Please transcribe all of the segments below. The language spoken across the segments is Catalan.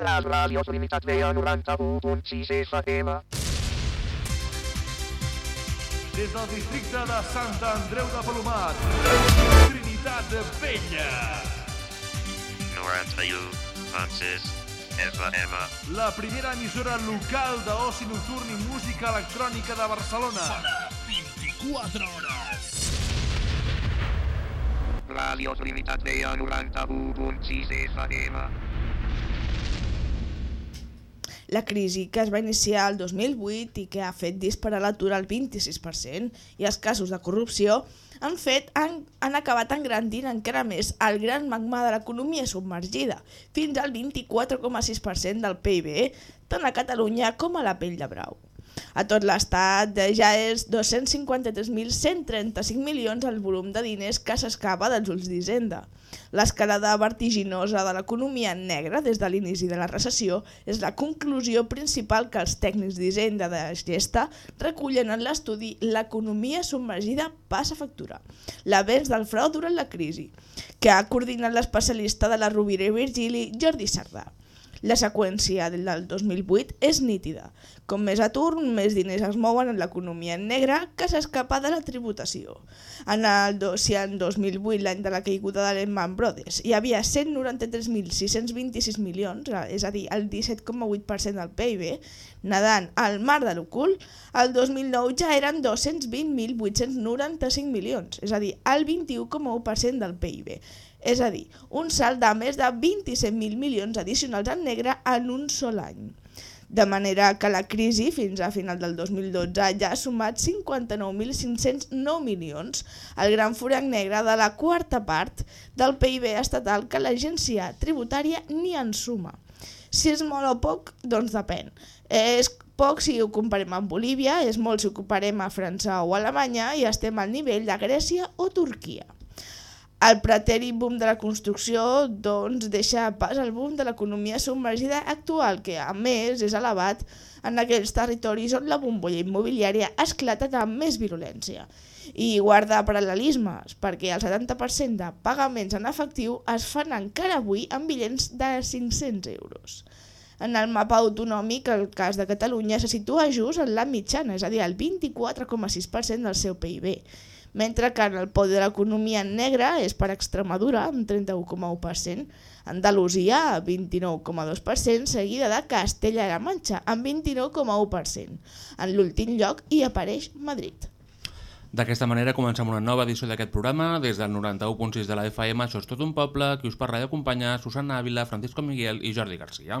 Les ràdios Limitat veia 91.6 FM. Des del districte de Sant Andreu de Palomat, Trinitat Vella, 91.6 FM. la primera emissora local d'oci nocturn i música electrònica de Barcelona. 24 hores. Ràdios Limitat veia 91.6 FM. La crisi que es va iniciar el 2008 i que ha fet disparar l'atur al 26% i els casos de corrupció han, fet, han, han acabat engrandint encara més el gran magma de l'economia submergida, fins al 24,6% del PIB, tant a Catalunya com a la pell de brau. A tot l'estat ja és 253.135 milions el volum de diners que s'escapa dels ulls d'Hisenda. L'escalada vertiginosa de l'economia negra des de l'inici de la recessió és la conclusió principal que els tècnics d'Hisenda de Gesta recullen en l'estudi L'economia submergida passa factura, l'avenç del frau durant la crisi, que ha coordinat l'especialista de la Rovira i Virgili Jordi Sardà. La seqüència del del 2008 és nítida. Com més atur, més diners es mouen en l'economia negra que s'escapa de la tributació. En el, si en 2008, l'any de la caiguda de Lehman Brothers, hi havia 193.626 milions, és a dir, el 17,8% del PIB, nedant al mar de l'ocult, el 2009 ja eren 220.895 milions, és a dir, el 21,1% del PIB. És a dir, un salt de més de 27.000 milions addicionals en negre en un sol any. De manera que la crisi fins a final del 2012 ja ha sumat 59.509 milions, el gran forat negre de la quarta part del PIB estatal que l'agència tributària ni en suma. Si és molt o poc, doncs depèn. És poc si ho comparem amb Bolívia, és molt si ho comparem a França o Alemanya i estem al nivell de Grècia o Turquia. El pretèrit boom de la construcció doncs, deixa pas al boom de l'economia submergida actual, que a més és elevat en aquells territoris on la bombolla immobiliària ha esclatat amb més virulència. I guarda paral·lelismes, perquè el 70% de pagaments en efectiu es fan encara avui amb bitllets de 500 euros. En el mapa autonòmic, el cas de Catalunya se situa just en la mitjana, és a dir, el 24,6% del seu PIB, mentre que en el podi de l'economia negra és per Extremadura, amb 31,1%, Andalusia, 29,2%, seguida de Castella-La Manxa, amb 29,1%. En l'últim lloc hi apareix Madrid. D'aquesta manera comencem una nova edició d'aquest programa. Des del 91.6 de la FM, això és tot un poble, qui us parla i acompanya Susana Ávila, Francisco Miguel i Jordi Garcia.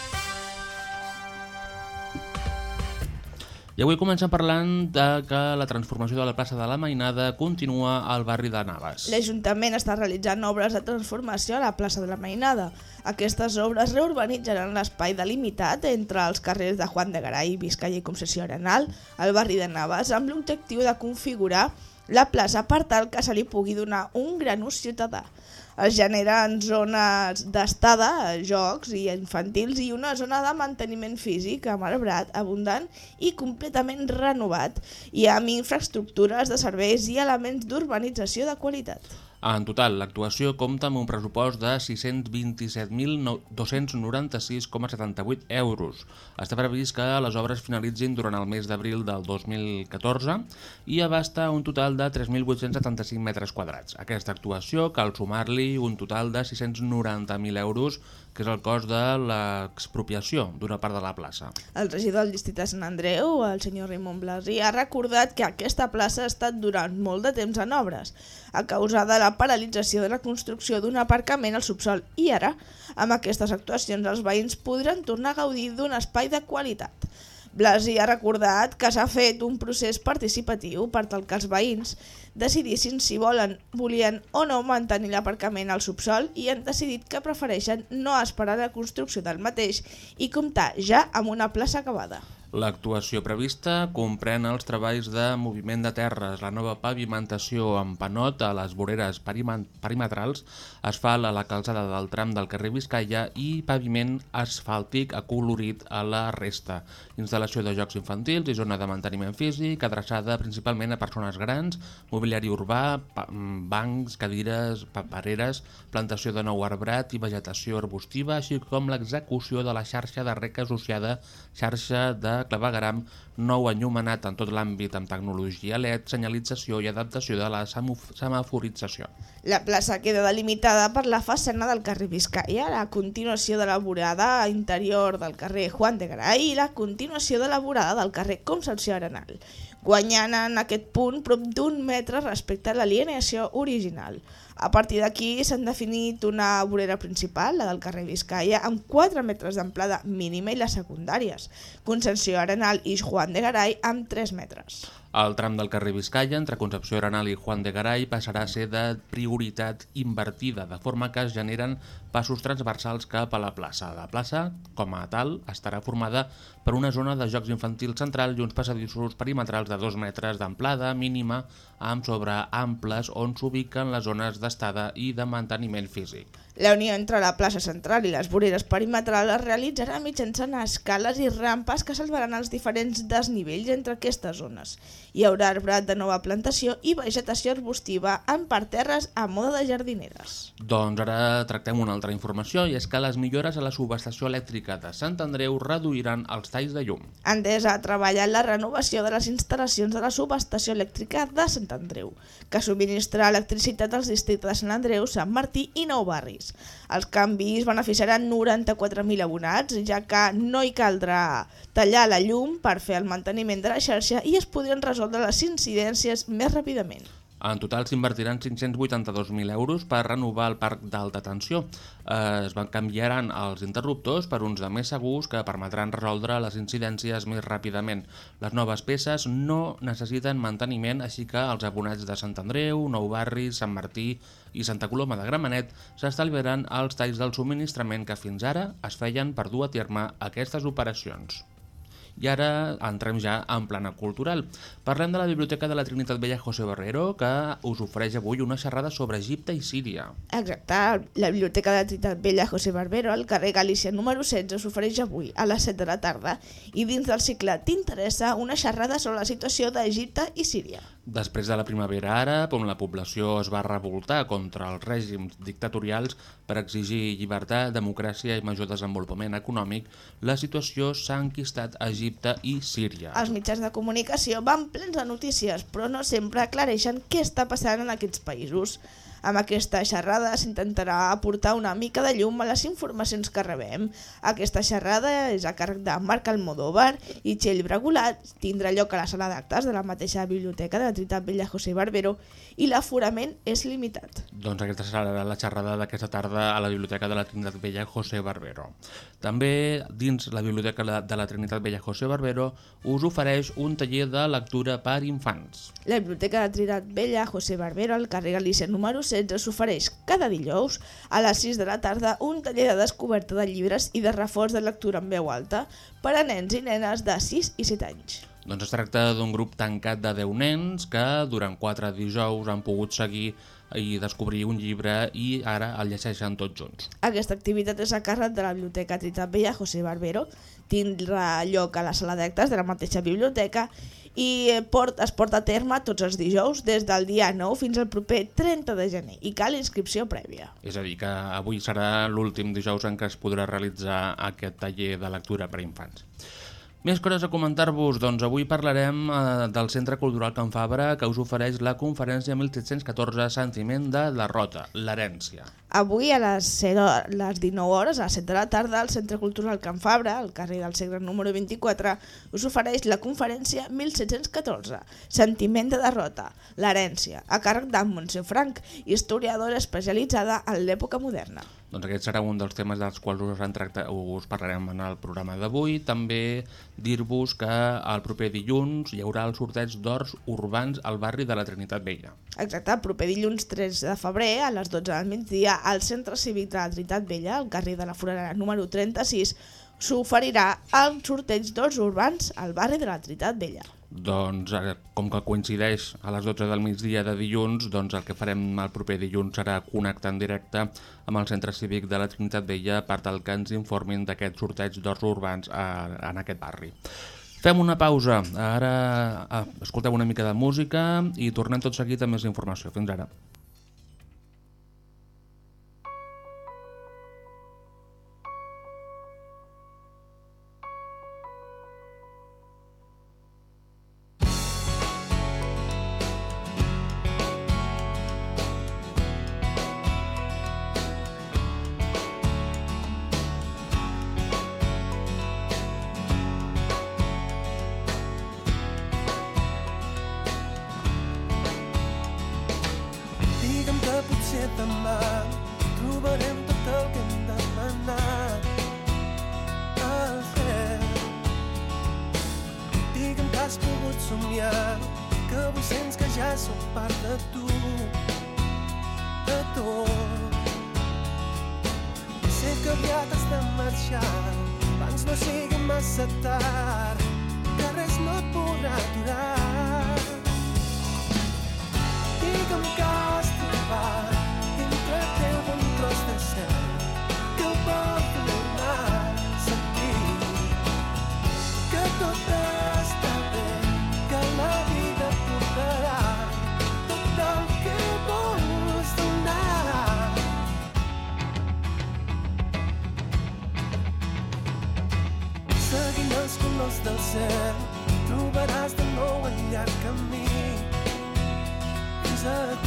I avui comencem parlant de que la transformació de la plaça de la Mainada continua al barri de Navas. L'Ajuntament està realitzant obres de transformació a la plaça de la Mainada. Aquestes obres reurbanitzaren l'espai delimitat entre els carrers de Juan de Garay, Vizcaya i Concessió Arenal, al barri de Navas, amb l'objectiu de configurar la plaça per tal que se li pugui donar un gran ús ciutadà. Es generen zones d'estada, jocs i infantils i una zona de manteniment físic amb arbrat abundant i completament renovat i amb infraestructures de serveis i elements d'urbanització de qualitat. En total, l'actuació compta amb un pressupost de 627.296,78 euros. Està previst que les obres finalitzin durant el mes d'abril del 2014 i abasta un total de 3.875 metres quadrats. Aquesta actuació cal sumar-li un total de 690.000 euros, que és el cost de l'expropiació d'una part de la plaça. El regidor del districte de Sant Andreu, el senyor Raimon Blasi, ha recordat que aquesta plaça ha estat durant molt de temps en obres, a causa de la paralització de la construcció d'un aparcament al subsol i ara, amb aquestes actuacions, els veïns podran tornar a gaudir d'un espai de qualitat. Blasi ha recordat que s'ha fet un procés participatiu per tal que els veïns decidissin si volen, volien o no mantenir l'aparcament al subsol i han decidit que prefereixen no esperar la construcció del mateix i comptar ja amb una plaça acabada. L'actuació prevista comprèn els treballs de moviment de terres, la nova pavimentació amb panot a les voreres perimetrals, asfalt a la calçada del tram del carrer Vizcaya i paviment asfàltic acolorit a la resta. Instal·lació de jocs infantils i zona de manteniment físic adreçada principalment a persones grans, mobiliari urbà, bancs, cadires, papereres, plantació de nou arbrat i vegetació arbustiva, així com l'execució de la xarxa de rec associada xarxa de clavegaram nou enllumenat en tot l'àmbit amb tecnologia LED, senyalització i adaptació de la semaf- semaforització. La plaça queda delimitada per la façana del carrer Vizcaya, la continuació de la vorada interior del carrer Juan de Garay i la continuació de la vorada del carrer Concepció Arenal, guanyant en aquest punt prop d'un metre respecte a l'alienació original. A partir d'aquí s'han definit una vorera principal, la del carrer Vizcaya, amb 4 metres d'amplada mínima i les secundàries, Concepció Arenal i Juan de Garay amb 3 metres. El tram del carrer Vizcaya entre Concepció Arenal i Juan de Garay passarà a ser de prioritat invertida, de forma que es generen passos transversals cap a la plaça. La plaça, com a tal, estarà formada per una zona de jocs infantils central i uns passadissos perimetrals de 2 metres d'amplada mínima amb sobreamples on s'ubiquen les zones d'estada i de manteniment físic. La unió entre la plaça central i les voreres perimetrals es realitzarà mitjançant escales i rampes que salvaran els diferents desnivells entre aquestes zones. Hi haurà arbrat de nova plantació i vegetació arbustiva en parterres a moda de jardineres. Doncs ara tractem una altra informació i és que les millores a la subestació elèctrica de Sant Andreu reduiran els talls de llum. Endesa ha treballat la renovació de les instal·lacions de la subestació elèctrica de Sant Andreu, que subministra electricitat als districtes de Sant Andreu, Sant Martí i Nou Barris. Els canvis beneficiaran 94.000 abonats, ja que no hi caldrà tallar la llum per fer el manteniment de la xarxa i es podrien resoldre les incidències més ràpidament. En total s'invertiran 582.000 euros per renovar el parc d'alta tensió. Eh, es van canviaran els interruptors per uns de més segurs que permetran resoldre les incidències més ràpidament. Les noves peces no necessiten manteniment, així que els abonats de Sant Andreu, Nou Barri, Sant Martí i Santa Coloma de Gramenet s'estalviaran els talls del subministrament que fins ara es feien per dur a terme aquestes operacions. I ara entrem ja en plana cultural. Parlem de la Biblioteca de la Trinitat Vella José Barrero, que us ofereix avui una xerrada sobre Egipte i Síria. Exacte, la Biblioteca de la Trinitat Vella José Barbero al carrer Galícia número 16 s'ofereix avui a les 7 de la tarda i dins del cicle T'interessa una xerrada sobre la situació d'Egipte i Síria. Després de la primavera àrab, on la població es va revoltar contra els règims dictatorials per exigir llibertat, democràcia i major desenvolupament econòmic, la situació s'ha enquistat a Egipte i Síria. Els mitjans de comunicació van plens de notícies, però no sempre aclareixen què està passant en aquests països. Amb aquesta xerrada s'intentarà aportar una mica de llum a les informacions que rebem. Aquesta xerrada és a càrrec de Marc Almodóvar i Txell Bragulat, tindrà lloc a la sala d'actes de la mateixa biblioteca de la Trinitat Vella José Barbero i l'aforament és limitat. Doncs aquesta serà la xerrada d'aquesta tarda a la Biblioteca de la Trinitat Vella José Barbero. També dins la Biblioteca de la Trinitat Vella José Barbero us ofereix un taller de lectura per infants. La Biblioteca de la Trinitat Vella José Barbero al carrer Galícia número 16 s'ofereix cada dijous a les 6 de la tarda un taller de descoberta de llibres i de reforç de lectura en veu alta per a nens i nenes de 6 i 7 anys. Doncs es tracta d'un grup tancat de 10 nens que durant 4 dijous han pogut seguir i descobrir un llibre i ara el llegeixen tots junts. Aquesta activitat és a càrrec de la Biblioteca Trinitat Vella José Barbero, tindrà lloc a la sala d'actes de la mateixa biblioteca i port, es porta a terme tots els dijous des del dia 9 fins al proper 30 de gener i cal inscripció prèvia. És a dir, que avui serà l'últim dijous en què es podrà realitzar aquest taller de lectura per a infants. Més coses a comentar-vos, doncs avui parlarem eh, del Centre Cultural Can Fabra que us ofereix la conferència 1714 Sentiment de derrota, l'herència. Avui a les, 0, les 19 hores, a les 7 de la tarda, al Centre Cultural Can Fabra, al carrer del Segre número 24, us ofereix la conferència 1714, Sentiment de derrota, l'herència, a càrrec d'en Montse Frank, historiadora especialitzada en l'època moderna. Doncs aquest serà un dels temes dels quals us, en tracta, us parlarem en el programa d'avui. També dir-vos que el proper dilluns hi haurà el sorteig d'horts urbans al barri de la Trinitat Vella. Exacte, el proper dilluns 3 de febrer a les 12 del migdia al Centre Cívic de la Trinitat Vella, al carrer de la Forana número 36, s'oferirà el sorteig d'horts urbans al barri de la Trinitat Vella. Doncs, com que coincideix a les 12 del migdia de dilluns, doncs el que farem el proper dilluns serà connectar en directe amb el Centre Cívic de la Trinitat Vella per tal que ens informin d'aquest sorteig d'horts urbans a, en aquest barri. Fem una pausa, ara ah, escoltem una mica de música i tornem tot seguit amb més informació. Fins ara.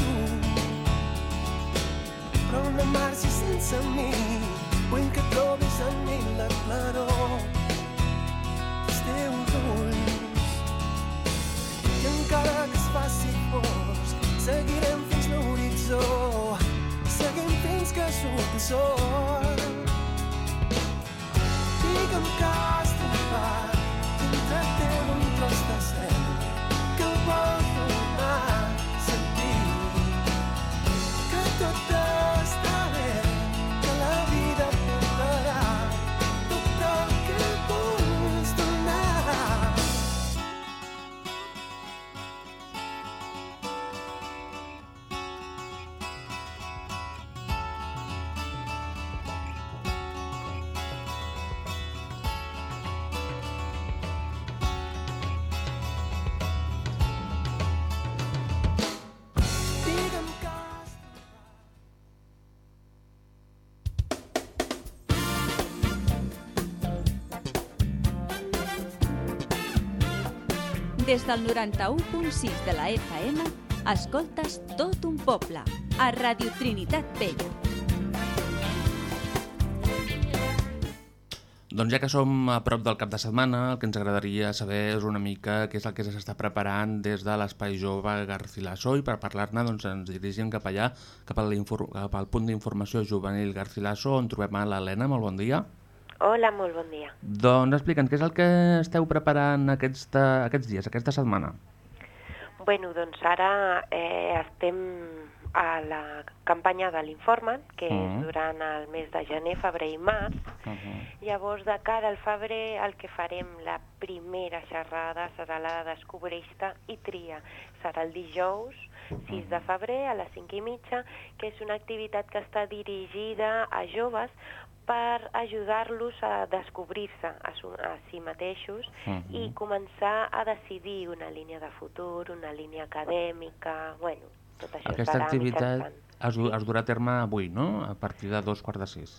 Tu. Però no marxis sense mi, vull que trobis en mi la claror dels teus ulls. I encara que es faci fosc, seguirem fins l'horitzó, seguim fins que surt el sol. Digue'm que Que tot Des del 91.6 de la FM, escoltes tot un poble, a Radio Trinitat Vella. Doncs ja que som a prop del cap de setmana, el que ens agradaria saber és una mica què és el que s'està preparant des de l'Espai Jove Garcilaso i per parlar-ne doncs, ens dirigim cap allà, cap, a l'infor- cap al punt d'informació juvenil Garcilaso, on trobem a l'Helena. Molt bon dia. Hola, molt bon dia. Doncs explica'ns, què és el que esteu preparant aquesta, aquests dies, aquesta setmana? Bueno, doncs ara eh, estem a la campanya de l'Informen, que Mhm. és durant el mes de gener, febrer i març. Uh -huh. Llavors, de cara al febrer, el que farem la primera xerrada serà la de Descobreix-te i tria. Serà el dijous 6 de febrer a les 5 i mitja, que és una activitat que està dirigida a joves per ajudar-los a descobrir-se a, a si mateixos i començar a decidir una línia de futur, una línia acadèmica, bueno, tot això Aquesta activitat es, es durà a terme avui, no? A partir de dos quarts de sis.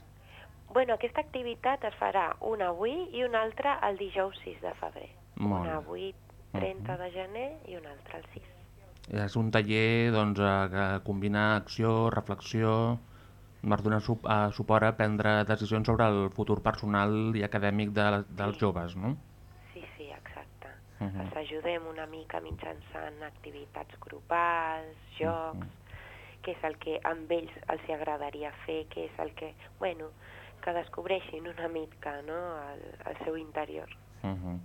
Bueno, aquesta activitat es farà una avui i una altra el dijous 6 de febrer. Molt una avui 30 de gener i una altra el 6. És un taller doncs, eh, que combina acció, reflexió, per donar su a suport a prendre decisions sobre el futur personal i acadèmic de, dels joves, no? Sí, sí, exacte. Uh -huh. Els ajudem una mica mitjançant activitats grupals, jocs, què és el que amb ells els agradaria fer, què és el que, bueno, que descobreixin una mica no? el, el seu interior. Uh -huh.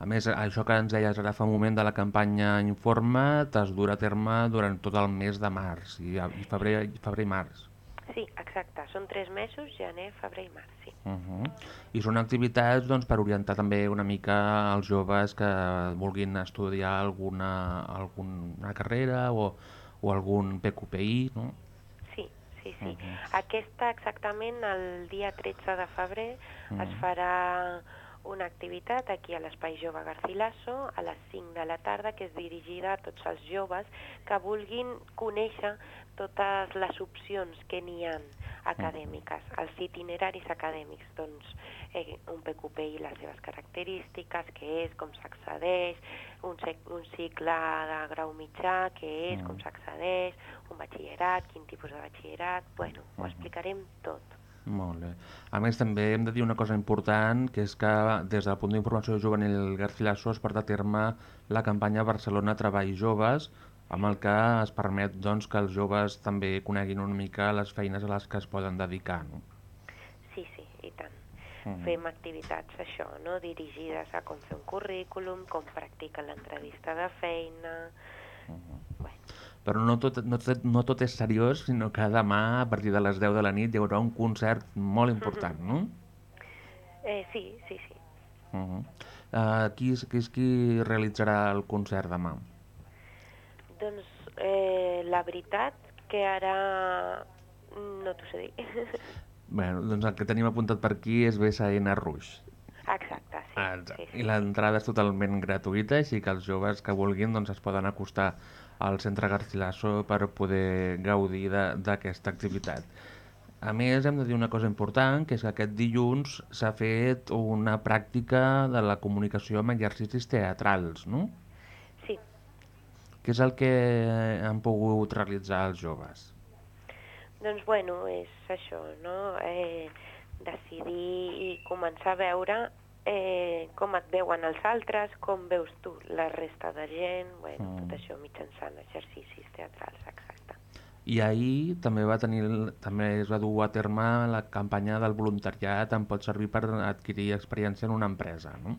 A més, això que ens deies ara fa un moment de la campanya Informa es durà a terme durant tot el mes de març, i, i febrer, i febrer i març. Sí, exacte, són tres mesos, gener, febrer i març, sí. Uh -huh. I són activitats doncs, per orientar també una mica els joves que vulguin estudiar alguna, alguna carrera o, o algun PQPI, no? Sí, sí, sí. Uh -huh. Aquesta exactament el dia 13 de febrer Uh -huh. es farà una activitat aquí a l'Espai Jove Garcilaso a les 5 de la tarda que és dirigida a tots els joves que vulguin conèixer totes les opcions que n'hi han acadèmiques, els itineraris acadèmics, doncs eh, un PQPI, les seves característiques, què és, com s'accedeix, un, un cicle de grau mitjà, què és, Mm. com s'accedeix, un batxillerat, quin tipus de batxillerat, bueno, ho Mhm. explicarem tot. Molt bé. A més, també hem de dir una cosa important, que és que des del punt d'informació juvenil Garcilaso es porta a terme la campanya Barcelona Treball Joves, amb el que es permet doncs, que els joves també coneguin una mica les feines a les que es poden dedicar. No? Sí, sí, i tant. Mhm. Fem activitats, això, no?, dirigides a com fer un currículum, com practicar l'entrevista de feina... Bueno, Però no tot, no, tot, no tot és seriós, sinó que demà, a partir de les 10 de la nit, hi haurà un concert molt important, no? eh, sí, sí, sí. Uh -huh. uh, qui, és, qui és qui realitzarà el concert demà? Doncs eh, la veritat que ara no t'ho sé dir. Bé, doncs el que tenim apuntat per aquí és BSN Rush. Exacte, sí. Ah, exacte. sí, sí. I l'entrada és totalment gratuïta, així que els joves que vulguin doncs, es poden acostar al centre Garcilaso per poder gaudir d'aquesta activitat. A més, hem de dir una cosa important, que és que aquest dilluns s'ha fet una pràctica de la comunicació amb exercicis teatrals, no? Sí, Què és el que han pogut realitzar els joves? doncs bueno, és això, no? Eh, decidir i començar a veure eh, com et veuen els altres, com veus tu la resta de gent, bueno, Mm. tot això mitjançant exercicis teatrals, exacte. I ahir també va tenir també es va dur a terme la campanya del voluntariat em pot servir per adquirir experiència en una empresa, no?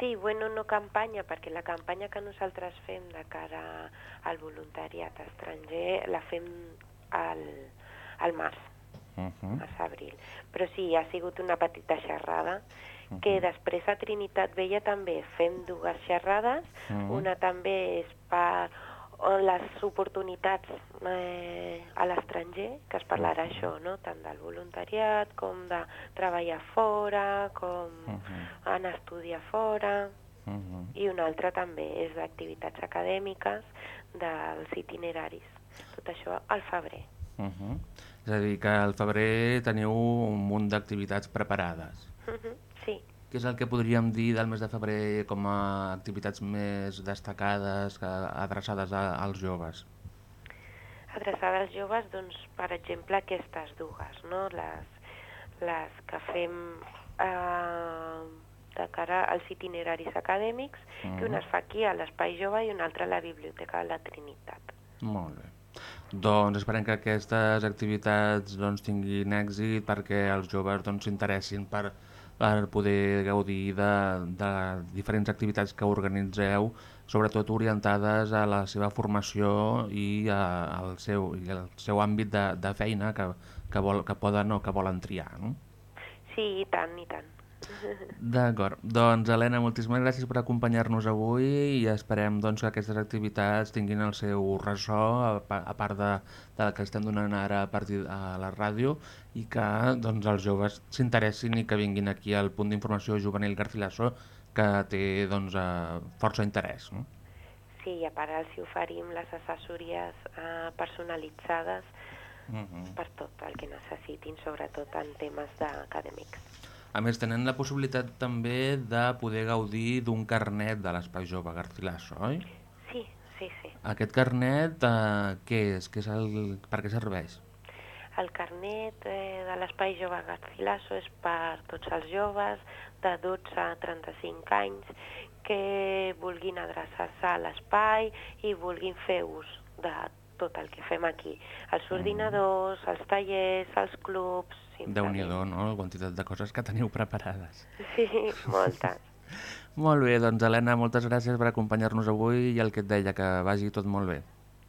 Sí, bueno, no campanya, perquè la campanya que nosaltres fem de cara al voluntariat estranger la fem al, al març, Uh -huh. a abril. Però sí, ha sigut una petita xerrada que després a Trinitat Vella també fem dues xerrades. Mhm. Una també és per les oportunitats eh, a l'estranger, que es parlarà això, no? tant del voluntariat com de treballar fora, com Mhm. anar a estudiar fora, Uh -huh. i una altra també és d'activitats acadèmiques dels itineraris. Tot això al febrer. Uh -huh. És a dir, que al febrer teniu un munt d'activitats preparades. Sí, Què és el que podríem dir del mes de febrer com a activitats més destacades, que, adreçades a, als joves? adreçada als joves, doncs, per exemple, aquestes dues, no? les, les que fem eh, de cara als itineraris acadèmics, Mhm. que una es fa aquí a l'Espai Jove i una altra a la Biblioteca de la Trinitat. Molt bé. Doncs esperem que aquestes activitats doncs, tinguin èxit perquè els joves doncs, s'interessin per, per poder gaudir de, de diferents activitats que organitzeu, sobretot orientades a la seva formació i a, al seu, i al seu àmbit de, de feina que, que, vol, que poden o que volen triar. No? Sí, i tant, i tant. D'acord. Doncs, Helena, moltíssimes gràcies per acompanyar-nos avui i esperem doncs, que aquestes activitats tinguin el seu ressò, a, pa- a part de, de la que estem donant ara a partir a la ràdio, i que doncs, els joves s'interessin i que vinguin aquí al punt d'informació juvenil Garcilaso, que té doncs, eh, força interès. No? Sí, i a part els oferim les assessories eh, personalitzades Uh -huh. per tot el que necessitin, sobretot en temes de- acadèmics. A més, tenen la possibilitat també de poder gaudir d'un carnet de l'Espai Jove Garcilaso, oi? Sí, sí, sí. Aquest carnet, eh, què és? Què és el... Per què serveix? El carnet eh, de l'Espai Jove Garcilaso és per tots els joves de 12 a 35 anys que vulguin adreçar-se a l'espai i vulguin fer ús de tot el que fem aquí. Els ordinadors, els tallers, els clubs... déu nhi no? La quantitat de coses que teniu preparades. Sí, moltes. Molt bé, doncs Helena, moltes gràcies per acompanyar-nos avui i el que et deia, que vagi tot molt bé.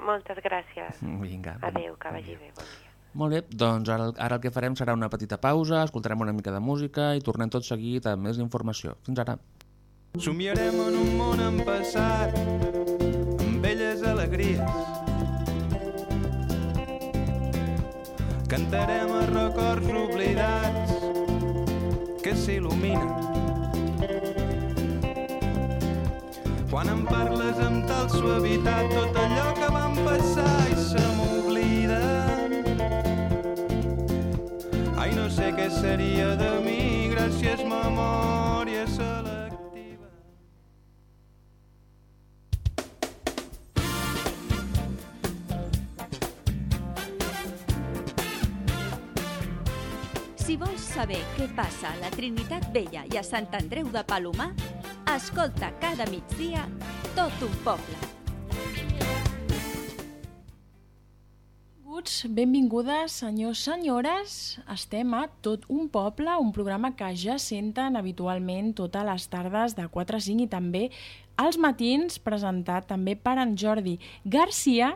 Moltes gràcies. Vinga. Adéu, que vagi bé, bon dia. Molt bé, doncs ara, ara el que farem serà una petita pausa, escoltarem una mica de música i tornem tot seguit amb més informació. Fins ara. Somiarem en un món en passat, amb belles alegries. Cantarem a records oblidats que s'il·luminen. Quan em parles amb tal suavitat tot allò que vam passar i se m'oblida. Ai, no sé què seria de mi gràcies saber què passa a la Trinitat Vella i a Sant Andreu de Palomar, escolta cada migdia tot un poble. Benvinguts, benvingudes, senyors, senyores. Estem a Tot un poble, un programa que ja senten habitualment totes les tardes de 4 a 5 i també als matins, presentat també per en Jordi Garcia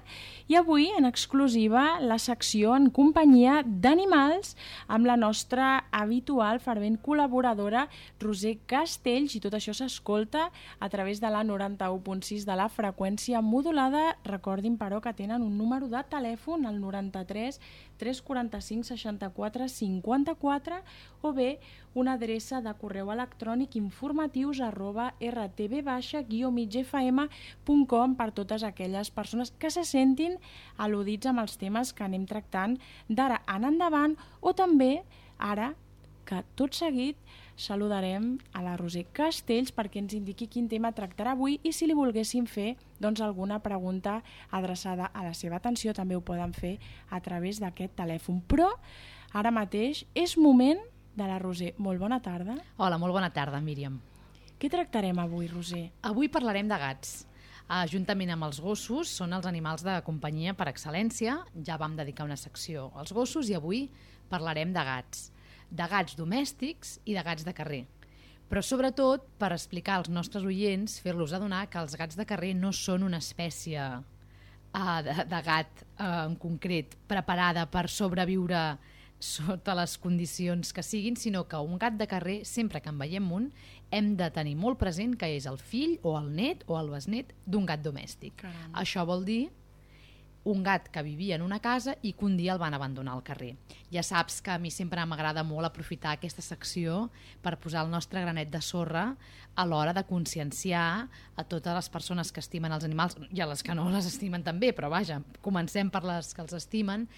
i avui en exclusiva la secció en companyia d'animals amb la nostra habitual fervent col·laboradora Roser Castells i tot això s'escolta a través de la 91.6 de la freqüència modulada. Recordin, però, que tenen un número de telèfon, el 93 345 64 54 o bé una adreça de correu electrònic informatius arroba rtb-migfm.com per totes aquelles persones que se sentin al·ludits amb els temes que anem tractant d'ara en endavant o també ara que tot seguit saludarem a la Roser Castells perquè ens indiqui quin tema tractarà avui i si li volguessin fer doncs, alguna pregunta adreçada a la seva atenció també ho poden fer a través d'aquest telèfon. Però ara mateix és moment de la Roser. Molt bona tarda. Hola, molt bona tarda, Míriam. Què tractarem avui, Roser? Avui parlarem de gats. Uh, juntament amb els gossos, són els animals de companyia per excel·lència. Ja vam dedicar una secció als gossos i avui parlarem de gats. De gats domèstics i de gats de carrer. Però sobretot per explicar als nostres oients, fer-los adonar que els gats de carrer no són una espècie uh, de, de gat uh, en concret preparada per sobreviure sota les condicions que siguin, sinó que un gat de carrer, sempre que en veiem un, hem de tenir molt present que és el fill o el net o el besnet d'un gat domèstic. Caram. Això vol dir un gat que vivia en una casa i que un dia el van abandonar al carrer. Ja saps que a mi sempre m'agrada molt aprofitar aquesta secció per posar el nostre granet de sorra a l'hora de conscienciar a totes les persones que estimen els animals i a les que no les estimen també, però vaja, comencem per les que els estimen,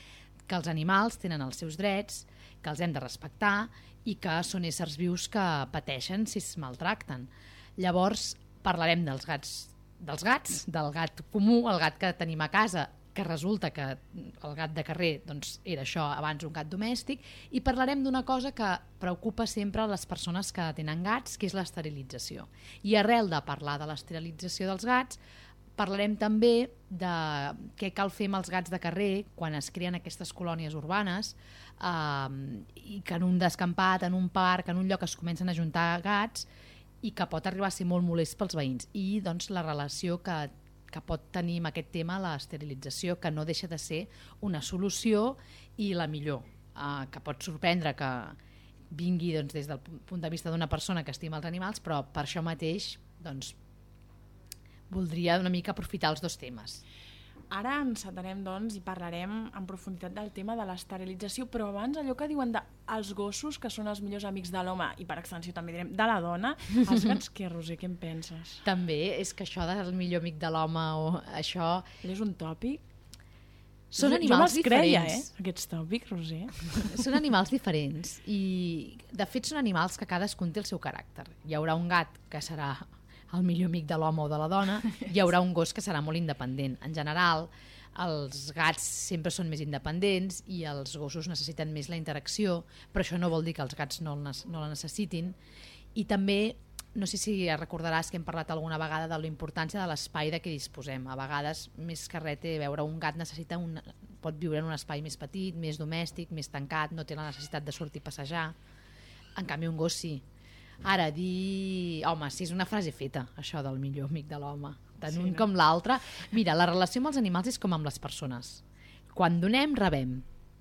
que els animals tenen els seus drets, que els hem de respectar i que són éssers vius que pateixen si es maltracten. Llavors parlarem dels gats dels gats, del gat comú, el gat que tenim a casa, que resulta que el gat de carrer doncs, era això abans un gat domèstic, i parlarem d'una cosa que preocupa sempre les persones que tenen gats, que és l'esterilització. I arrel de parlar de l'esterilització dels gats, parlarem també de què cal fer amb els gats de carrer quan es creen aquestes colònies urbanes eh, i que en un descampat, en un parc, en un lloc es comencen a juntar gats i que pot arribar a ser molt molest pels veïns i doncs la relació que que pot tenir amb aquest tema l'esterilització, que no deixa de ser una solució i la millor, eh, que pot sorprendre que vingui doncs, des del punt de vista d'una persona que estima els animals, però per això mateix doncs, voldria una mica aprofitar els dos temes. Ara ens centrarem doncs, i parlarem en profunditat del tema de l'esterilització, però abans allò que diuen de els gossos, que són els millors amics de l'home, i per extensió també direm de la dona, els gats què, Roser, què en penses? També, és que això del millor amic de l'home o això... És un tòpic? Són Jo- animals jo creia, diferents. eh, aquests tòpics, Roser. són animals diferents i de fet són animals que cadascun té el seu caràcter. Hi haurà un gat que serà el millor amic de l'home o de la dona, hi haurà un gos que serà molt independent. En general, els gats sempre són més independents i els gossos necessiten més la interacció, però això no vol dir que els gats no, no la necessitin. I també no sé si recordaràs que hem parlat alguna vegada de la importància de l'espai de què disposem. A vegades, més que res té veure, un gat necessita un, pot viure en un espai més petit, més domèstic, més tancat, no té la necessitat de sortir a passejar. En canvi, un gos sí. Ara, dir... Home, sí, és una frase feta, això del millor amic de l'home. Tant Sí, un no? com l'altre. Mira, la relació amb els animals és com amb les persones. Quan donem, rebem.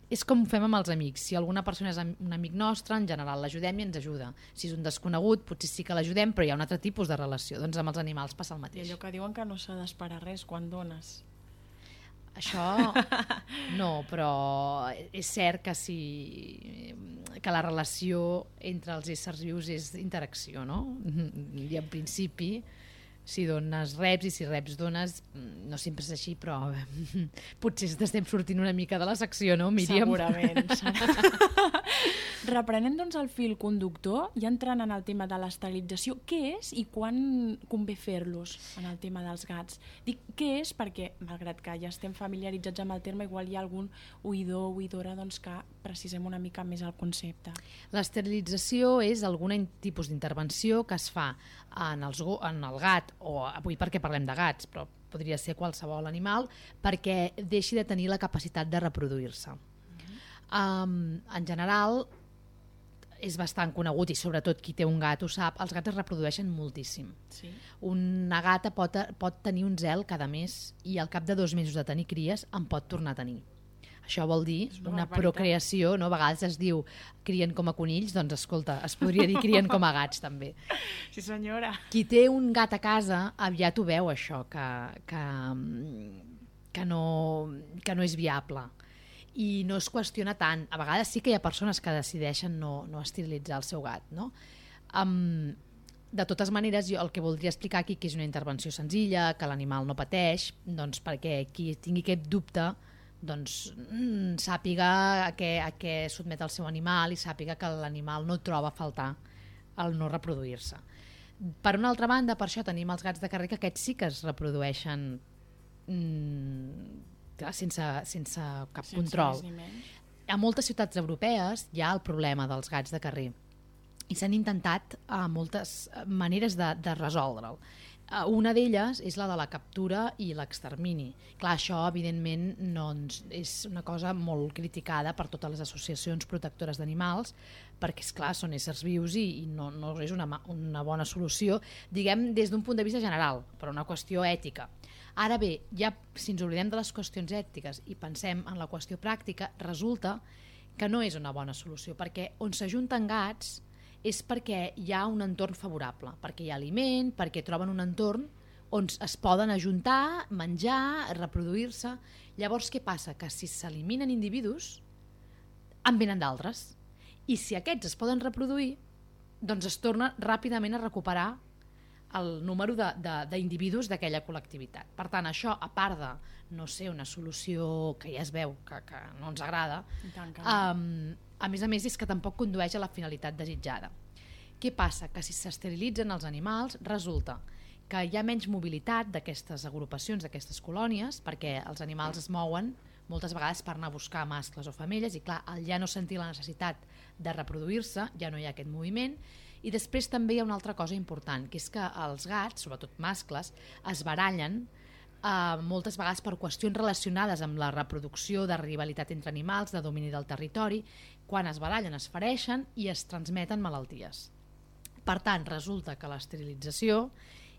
És com ho fem amb els amics. Si alguna persona és un amic nostre, en general l'ajudem i ens ajuda. Si és un desconegut, potser sí que l'ajudem, però hi ha un altre tipus de relació. Doncs amb els animals passa el I mateix. allò que diuen que no s'ha d'esperar res quan dones. Això no, però és cert que si que la relació entre els éssers vius és interacció, no? I en principi si dones reps i si reps dones mm, no sempre és així, però potser estem sortint una mica de la secció, no, Míriam? Segurament. Reprenent doncs el fil conductor i entrant en el tema de l'esterilització, què és i quan convé fer-los en el tema dels gats? Dic què és perquè, malgrat que ja estem familiaritzats amb el terme, igual hi ha algun oïdor o oïdora doncs, que precisem una mica més el concepte. L'esterilització és algun tipus d'intervenció que es fa en, els, en el gat, o avui perquè parlem de gats, però podria ser qualsevol animal, perquè deixi de tenir la capacitat de reproduir-se. Um, en general, és bastant conegut, i sobretot qui té un gat ho sap, els gats es reprodueixen moltíssim. Sí. Una gata pot, pot tenir un zel cada mes i al cap de dos mesos de tenir cries en pot tornar a tenir. Això vol dir una procreació, no? a vegades es diu crien com a conills, doncs escolta, es podria dir crien com a gats també. Sí, senyora. Qui té un gat a casa aviat ho veu això, que, que, que, no, que no és viable i no es qüestiona tant. A vegades sí que hi ha persones que decideixen no, no esterilitzar el seu gat, no? Um, de totes maneres, jo el que voldria explicar aquí que és una intervenció senzilla, que l'animal no pateix, doncs perquè qui tingui aquest dubte doncs mm, sàpiga a què, a què sotmet el seu animal i sàpiga que l'animal no troba a faltar el no reproduir-se. Per una altra banda, per això tenim els gats de carrer que aquests sí que es reprodueixen mm, clar, sense, sense cap Sense control. A moltes ciutats europees hi ha el problema dels gats de carrer i s'han intentat moltes eh, maneres de, de resoldre'l. Uh, una d'elles és la de la captura i l'extermini. Clar, això, evidentment, no ens, és una cosa molt criticada per totes les associacions protectores d'animals, perquè, és clar són éssers vius i, i no, no és una, una bona solució, diguem, des d'un punt de vista general, però una qüestió ètica. Ara bé, ja, si ens oblidem de les qüestions ètiques i pensem en la qüestió pràctica, resulta que no és una bona solució, perquè on s'ajunten gats és perquè hi ha un entorn favorable, perquè hi ha aliment, perquè troben un entorn on es poden ajuntar, menjar, reproduir-se. Llavors, què passa? Que si s'eliminen individus, en venen d'altres. I si aquests es poden reproduir, doncs es torna ràpidament a recuperar el número d'individus d'aquella col·lectivitat. Per tant, això, a part de no sé, una solució que ja es veu que, que no ens agrada, I tant que um, a més a més és que tampoc condueix a la finalitat desitjada. Què passa? Que si s'esterilitzen els animals, resulta que hi ha menys mobilitat d'aquestes agrupacions, d'aquestes colònies, perquè els animals es mouen moltes vegades per anar a buscar mascles o femelles i clar, al ja no sentir la necessitat de reproduir-se, ja no hi ha aquest moviment i després també hi ha una altra cosa important, que és que els gats, sobretot mascles, es barallen eh, moltes vegades per qüestions relacionades amb la reproducció de rivalitat entre animals, de domini del territori, quan es barallen es fereixen i es transmeten malalties. Per tant, resulta que l'esterilització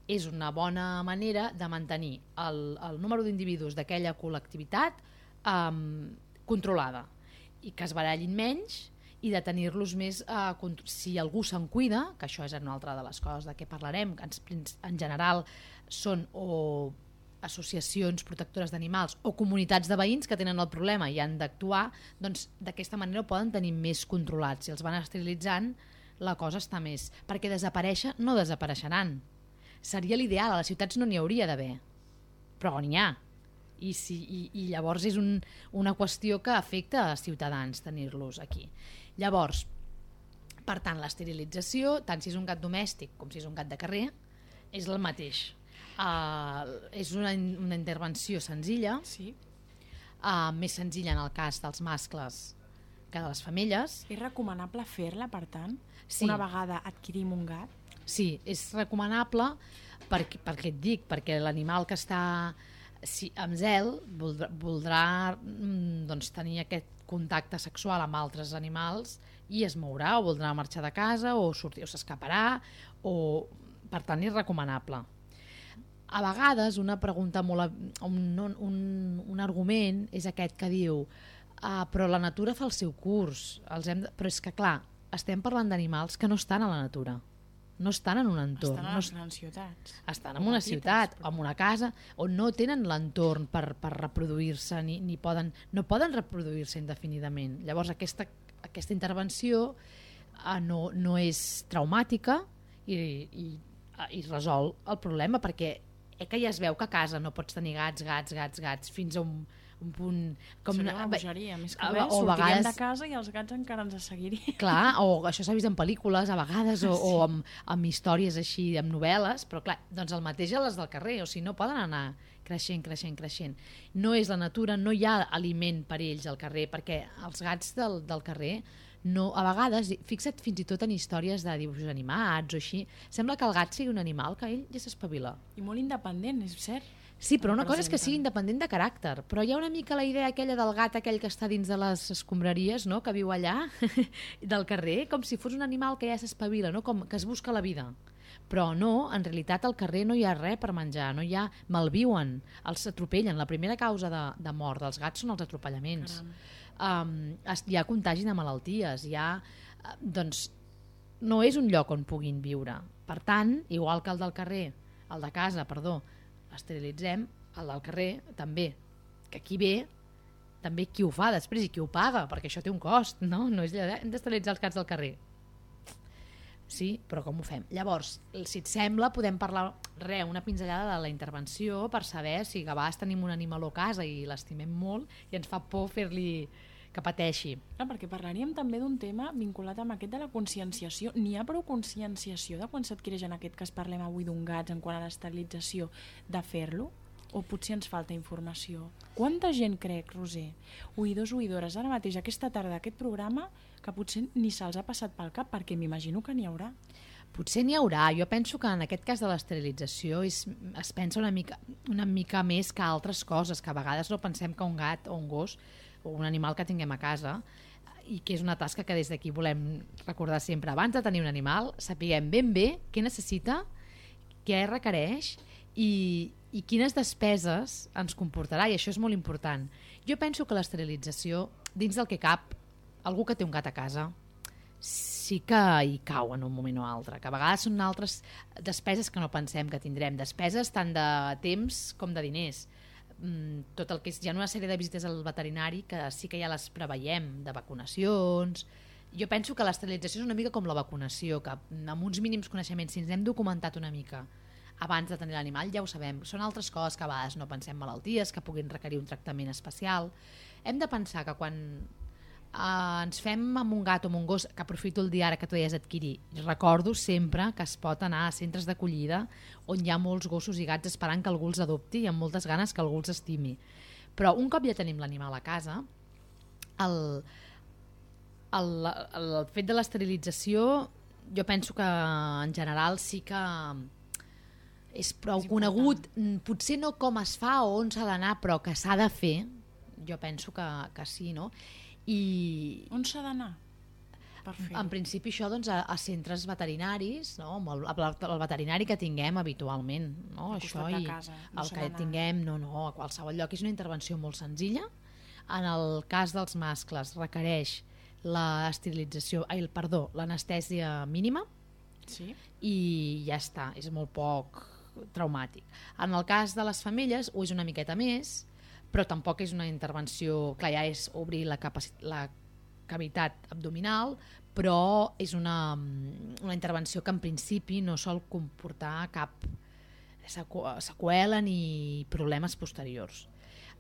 és una bona manera de mantenir el, el número d'individus d'aquella col·lectivitat um, controlada i que es barallin menys i de tenir-los més, eh, si algú se'n cuida, que això és una altra de les coses de què parlarem, que en general són o associacions protectores d'animals o comunitats de veïns que tenen el problema i han d'actuar, doncs d'aquesta manera ho poden tenir més controlat. Si els van esterilitzant, la cosa està més... Perquè desaparèixer no desapareixeran. Seria l'ideal, a les ciutats no n'hi hauria d'haver, però n'hi ha. I, si, i, I llavors és un, una qüestió que afecta a ciutadans tenir-los aquí. Llavors, per tant, l'esterilització, tant si és un gat domèstic com si és un gat de carrer, és el mateix. Uh, és una, una intervenció senzilla, sí. uh, més senzilla en el cas dels mascles que de les femelles. És recomanable fer-la, per tant, Sí. una vegada adquirim un gat? Sí, és recomanable perquè, perquè et dic, perquè l'animal que està si, amb zel voldrà, voldrà mm, doncs, tenir aquest contacte sexual amb altres animals i es mourà o voldrà marxar de casa o sortir o s'escaparà o per tant és recomanable a vegades una pregunta molt un, un, un argument és aquest que diu ah, però la natura fa el seu curs. Els hem de... però és que clar estem parlant d'animals que no estan a la natura. No estan en un entorn. Estan a no les grans ciutats. estan en una Petites, ciutat en una casa on no tenen l'entorn per, per reproduir-se ni, ni poden, no poden reproduir-se indefinidament. Llavors aquesta, aquesta intervenció eh, no, no és traumàtica i, i, i resol el problema perquè eh, que ja es veu que a casa no pots tenir gats, gats, gats, gats fins a un, un punt... Seria una bogeria, més que res, sortiríem vegades- de casa i els gats encara ens seguirien. Clar, o això s'ha vist en pel·lícules a vegades, o, o amb, amb històries així, amb novel·les, però clar, doncs el mateix a les del carrer, o sigui, no poden anar creixent, creixent, creixent. No és la natura, no hi ha aliment per ells al carrer, perquè els gats del, del carrer no, a vegades, fixa't fins i tot en històries de dibuixos animats o així, sembla que el gat sigui un animal que ell ja s'espavila. I molt independent, és cert. Sí, però una cosa és que sigui independent de caràcter, però hi ha una mica la idea aquella del gat aquell que està dins de les escombraries, no?, que viu allà, del carrer, com si fos un animal que ja s'espavila, no?, com que es busca la vida. Però no, en realitat al carrer no hi ha res per menjar, no hi ha... malviuen, els atropellen. La primera causa de, de mort dels gats són els atropellaments. Um, hi ha contagi de malalties, hi ha... eh, doncs no és un lloc on puguin viure. Per tant, igual que el del carrer, el de casa, perdó, l'esterilitzem, el del carrer també, que qui ve també qui ho fa després i qui ho paga, perquè això té un cost, no? No és hem d'esterilitzar els gats del carrer. Sí, però com ho fem? Llavors, si et sembla, podem parlar re, una pinzellada de la intervenció per saber si a tenim un animaló a casa i l'estimem molt i ens fa por fer-li que pateixi. Clar, perquè parlaríem també d'un tema vinculat amb aquest de la conscienciació. N'hi ha prou conscienciació de quan s'adquireix en aquest cas parlem avui d'un gats en quant a l'esterilització de fer-lo? O potser ens falta informació? Quanta gent crec, Roser, oïdors, oïdores, ara mateix, aquesta tarda, aquest programa, que potser ni se'ls ha passat pel cap, perquè m'imagino que n'hi haurà. Potser n'hi haurà. Jo penso que en aquest cas de l'esterilització es, es pensa una mica, una mica més que altres coses, que a vegades no pensem que un gat o un gos o un animal que tinguem a casa i que és una tasca que des d'aquí volem recordar sempre. Abans de tenir un animal, sapiguem ben bé què necessita, què requereix i, i quines despeses ens comportarà, i això és molt important. Jo penso que l'esterilització, dins del que cap, algú que té un gat a casa, sí que hi cau en un moment o altre, que a vegades són altres despeses que no pensem que tindrem, despeses tant de temps com de diners. Mm, tot el que és, hi ha una sèrie de visites al veterinari que sí que ja les preveiem, de vacunacions... Jo penso que l'esterilització és una mica com la vacunació, que amb uns mínims coneixements, si ens hem documentat una mica abans de tenir l'animal, ja ho sabem. Són altres coses que a vegades no pensem malalties, que puguin requerir un tractament especial. Hem de pensar que quan uh, ens fem amb un gat o amb un gos, que aprofito el dia ara que tu deies adquirir, recordo sempre que es pot anar a centres d'acollida on hi ha molts gossos i gats esperant que algú els adopti i amb moltes ganes que algú els estimi. Però un cop ja tenim l'animal a casa, el, el, el fet de l'esterilització jo penso que en general sí que és prou És conegut, mm, potser no com es fa o on s'ha d'anar, però que s'ha de fer, jo penso que, que sí, no? I On s'ha d'anar? En principi això doncs, a, a centres veterinaris, no? amb el, el, el veterinari que tinguem habitualment, no? Al això i casa, no el que tinguem, no, no, a qualsevol lloc és una intervenció molt senzilla. En el cas dels mascles requereix l'esterilització, ai, el perdó, l'anestèsia mínima Sí? i ja està, és molt poc traumàtic. En el cas de les femelles ho és una miqueta més, però tampoc és una intervenció, clar, ja és obrir la, la cavitat abdominal, però és una, una intervenció que en principi no sol comportar cap seqüela ni problemes posteriors.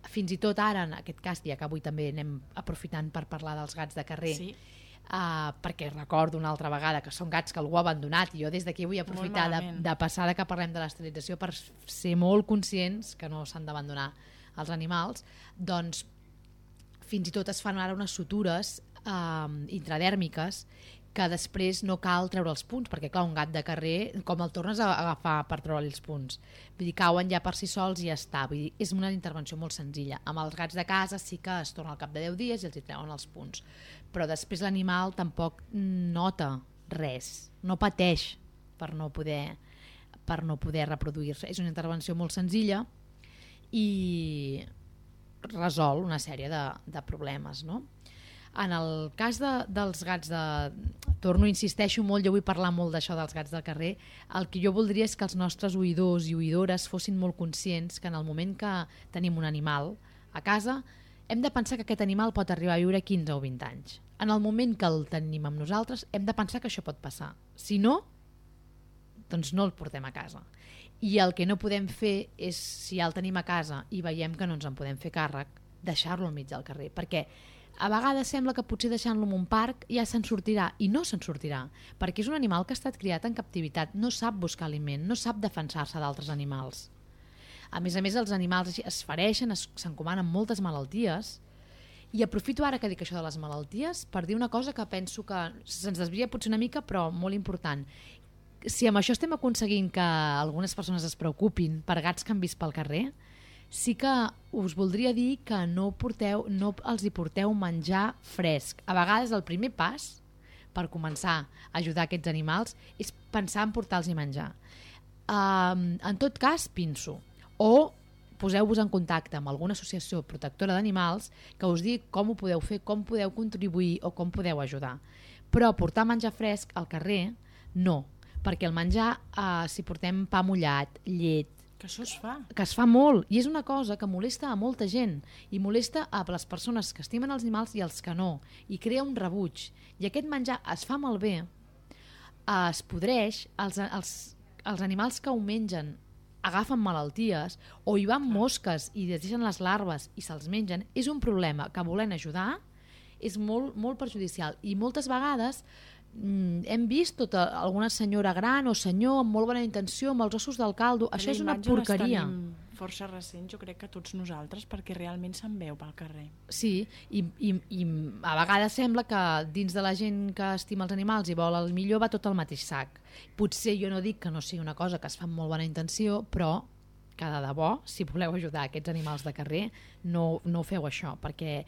Fins i tot ara, en aquest cas, ja que avui també anem aprofitant per parlar dels gats de carrer, Sí. Uh, perquè recordo una altra vegada que són gats que algú ha abandonat i jo des d'aquí vull aprofitar de, de passada que parlem de l'esterilització per ser molt conscients que no s'han d'abandonar els animals doncs fins i tot es fan ara unes sutures uh, intradèrmiques que després no cal treure els punts, perquè clar, un gat de carrer, com el tornes a agafar per treure els punts? Vull dir, cauen ja per si sols i ja està. Vull dir, és una intervenció molt senzilla. Amb els gats de casa sí que es torna al cap de 10 dies i els hi treuen els punts. Però després l'animal tampoc nota res, no pateix per no poder per no poder reproduir-se. És una intervenció molt senzilla i resol una sèrie de, de problemes, no? En el cas de, dels gats de... Torno, insisteixo molt, jo vull parlar molt d'això dels gats del carrer. El que jo voldria és que els nostres oïdors i oïdores fossin molt conscients que en el moment que tenim un animal a casa hem de pensar que aquest animal pot arribar a viure 15 o 20 anys. En el moment que el tenim amb nosaltres hem de pensar que això pot passar. Si no, doncs no el portem a casa. I el que no podem fer és, si ja el tenim a casa i veiem que no ens en podem fer càrrec, deixar-lo al mig del carrer. Perquè a vegades sembla que potser deixant-lo en un parc ja se'n sortirà, i no se'n sortirà, perquè és un animal que ha estat criat en captivitat, no sap buscar aliment, no sap defensar-se d'altres animals. A més a més, els animals es fereixen, es- s'encomanen moltes malalties, i aprofito ara que dic això de les malalties per dir una cosa que penso que se'ns desvia potser una mica, però molt important. Si amb això estem aconseguint que algunes persones es preocupin per gats que han vist pel carrer, sí que us voldria dir que no, porteu, no els hi porteu menjar fresc. A vegades el primer pas per començar a ajudar aquests animals és pensar en portar-los menjar. Um, en tot cas, pinso. O poseu-vos en contacte amb alguna associació protectora d'animals que us digui com ho podeu fer, com podeu contribuir o com podeu ajudar. Però portar menjar fresc al carrer, no. Perquè el menjar, uh, si portem pa mullat, llet, Que això es fa. que es fa molt i és una cosa que molesta a molta gent i molesta a les persones que estimen els animals i els que no i crea un rebuig. I aquest menjar es fa malbé eh, es podreix els, els, els animals que ho mengen agafen malalties o hi van mosques i deixen les larves i se'ls mengen és un problema que volent ajudar és molt, molt perjudicial. I moltes vegades mm, hem vist tota, alguna senyora gran o senyor amb molt bona intenció amb els ossos del caldo, això és una porqueria força recent, jo crec que tots nosaltres, perquè realment se'n veu pel carrer. Sí, i, i, i a vegades sembla que dins de la gent que estima els animals i vol el millor va tot al mateix sac. Potser jo no dic que no sigui una cosa que es fa amb molt bona intenció, però que de debò, si voleu ajudar aquests animals de carrer, no, no feu això, perquè eh,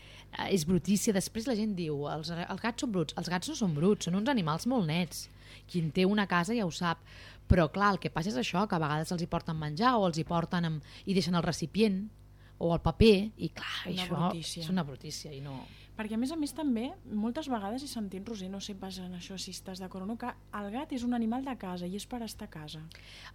és brutícia. Després la gent diu, els, els gats són bruts. Els gats no són bruts, són uns animals molt nets. Qui té una casa ja ho sap. Però clar, el que passa és això, que a vegades els hi porten menjar o els hi porten amb, i deixen el recipient o el paper, i clar, Una això brutícia. és una brutícia i no... Perquè a més a més també, moltes vegades he sentit, Roser, no sé pas en això si estàs d'acord o no, que el gat és un animal de casa i és per estar a casa.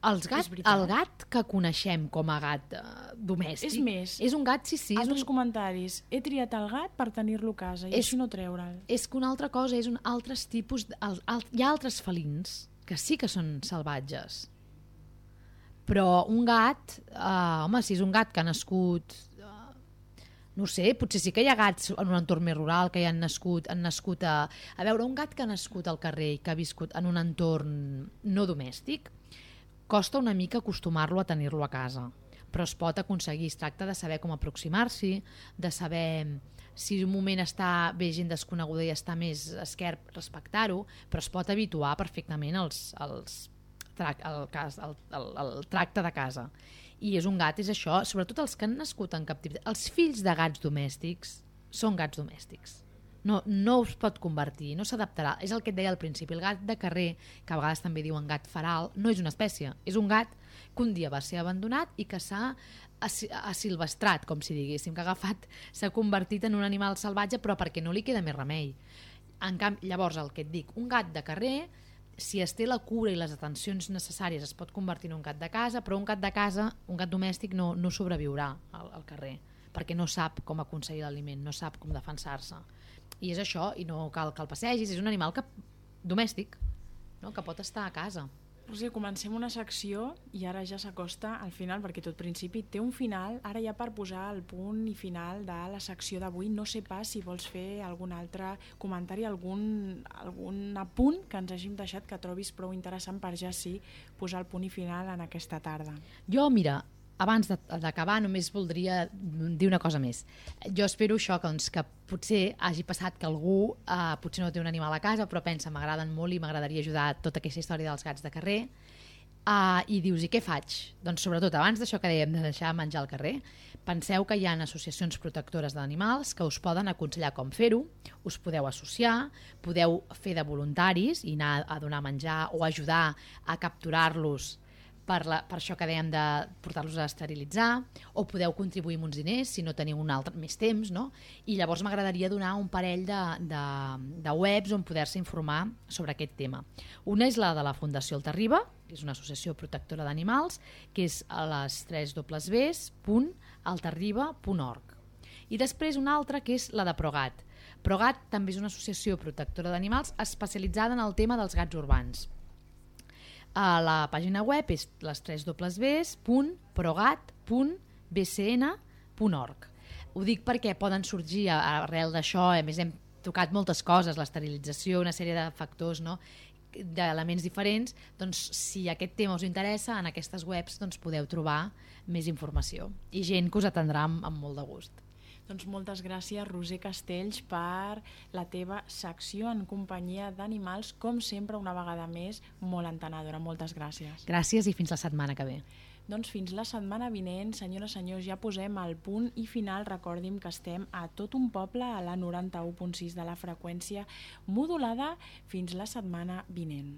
Els gat, el gat que coneixem com a gat uh, domèstic És més, és un gat, sí, sí, altres un, comentaris. He triat el gat per tenir-lo a casa i És- així no treure'l. és que una altra cosa és un altres tipus... De, el, el, hi ha altres felins que sí que són salvatges. Però un gat, uh, home, si és un gat que ha nascut... Uh, no sé, potser sí que hi ha gats en un entorn més rural que hi han nascut, han nascut a... A veure, un gat que ha nascut al carrer i que ha viscut en un entorn no domèstic, costa una mica acostumar-lo a tenir-lo a casa. Però es pot aconseguir, es tracta de saber com aproximar-s'hi, de saber si un moment està bé gent desconeguda i està més esquerp, respectar-ho, però es pot habituar perfectament als, als trac, el, cas, el, el, el tracte de casa. I és un gat, és això, sobretot els que han nascut en captivitat. Els fills de gats domèstics són gats domèstics. No, no us pot convertir, no s'adaptarà. És el que et deia al principi. El gat de carrer, que a vegades també diuen gat feral, no és una espècie. És un gat que un dia va ser abandonat i que s'ha asi- asilvestrat, com si diguéssim, que ha agafat, s'ha convertit en un animal salvatge, però perquè no li queda més remei. En canvi, llavors, el que et dic, un gat de carrer, si es té la cura i les atencions necessàries es pot convertir en un gat de casa, però un gat de casa, un gat domèstic, no, no sobreviurà al, al carrer, perquè no sap com aconseguir l'aliment, no sap com defensar-se. I és això, i no cal que el passegis, és un animal que, domèstic, no? que pot estar a casa. Roser, comencem una secció i ara ja s'acosta al final, perquè tot principi té un final, ara ja per posar el punt i final de la secció d'avui. No sé pas si vols fer algun altre comentari, algun, algun apunt que ens hàgim deixat que trobis prou interessant per ja sí posar el punt i final en aquesta tarda. Jo, mira, abans d'acabar, només voldria dir una cosa més. Jo espero això, que, doncs, que potser hagi passat que algú eh, potser no té un animal a casa, però pensa, m'agraden molt i m'agradaria ajudar tota aquesta història dels gats de carrer, Uh, I dius, i què faig? Doncs sobretot abans d'això que dèiem de deixar menjar al carrer, penseu que hi ha associacions protectores d'animals que us poden aconsellar com fer-ho, us podeu associar, podeu fer de voluntaris i anar a donar menjar o ajudar a capturar-los per, la, per això que dèiem de portar-los a esterilitzar, o podeu contribuir amb uns diners si no teniu un altre, més temps, no? I llavors m'agradaria donar un parell de, de, de webs on poder-se informar sobre aquest tema. Una és la de la Fundació Altarriba, que és una associació protectora d'animals, que és a les 3 www.altarriba.org. I després una altra que és la de Progat. Progat també és una associació protectora d'animals especialitzada en el tema dels gats urbans. A la pàgina web és les 3 www.progat.bcn.org. Ho dic perquè poden sorgir arrel d'això, a més hem tocat moltes coses, l'esterilització, una sèrie de factors, no? d'elements diferents, doncs si aquest tema us interessa, en aquestes webs doncs, podeu trobar més informació i gent que us atendrà amb, amb molt de gust. Doncs moltes gràcies, Roser Castells, per la teva secció en companyia d'animals, com sempre, una vegada més, molt entenedora. Moltes gràcies. Gràcies i fins la setmana que ve. Doncs fins la setmana vinent, senyores i senyors, ja posem el punt i final. Recordim que estem a tot un poble, a la 91.6 de la freqüència modulada. Fins la setmana vinent.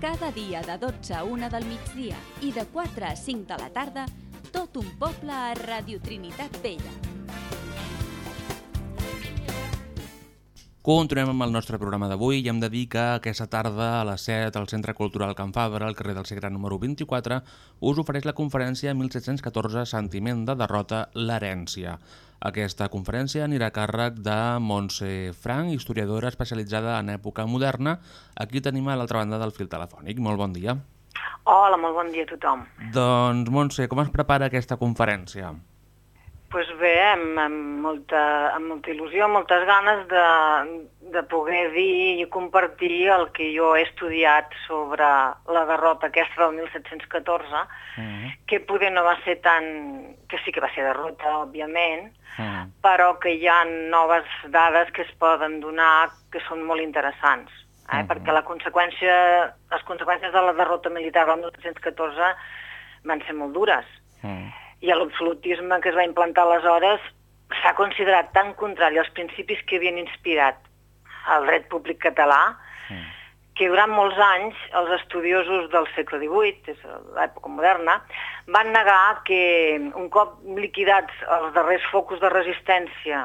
Cada dia de 12 a 1 del migdia i de 4 a 5 de la tarda, tot un poble a Radio Trinitat Vella. Continuem amb el nostre programa d'avui i hem de dir que aquesta tarda a les 7 al Centre Cultural Can Fabra, al carrer del Segre número 24, us ofereix la conferència 1714 Sentiment de derrota, l'herència. Aquesta conferència anirà a càrrec de Montse Frank, historiadora especialitzada en època moderna. Aquí tenim a l'altra banda del fil telefònic. Molt bon dia. Hola, molt bon dia a tothom. Doncs, Montse, com es prepara aquesta conferència? Pues bé, amb, amb, molta, amb molta il·lusió, moltes ganes de, de poder dir i compartir el que jo he estudiat sobre la derrota aquesta del 1714, Mm. que poder no va ser tan... que sí que va ser derrota, òbviament, Mm. però que hi ha noves dades que es poden donar que són molt interessants. Eh? Mhm. Perquè la conseqüència, les conseqüències de la derrota militar del 1714 van ser molt dures. Mm. I l'absolutisme que es va implantar aleshores s'ha considerat tan contrari als principis que havien inspirat el dret públic català que durant molts anys els estudiosos del segle XVIII, és l'època moderna, van negar que un cop liquidats els darrers focus de resistència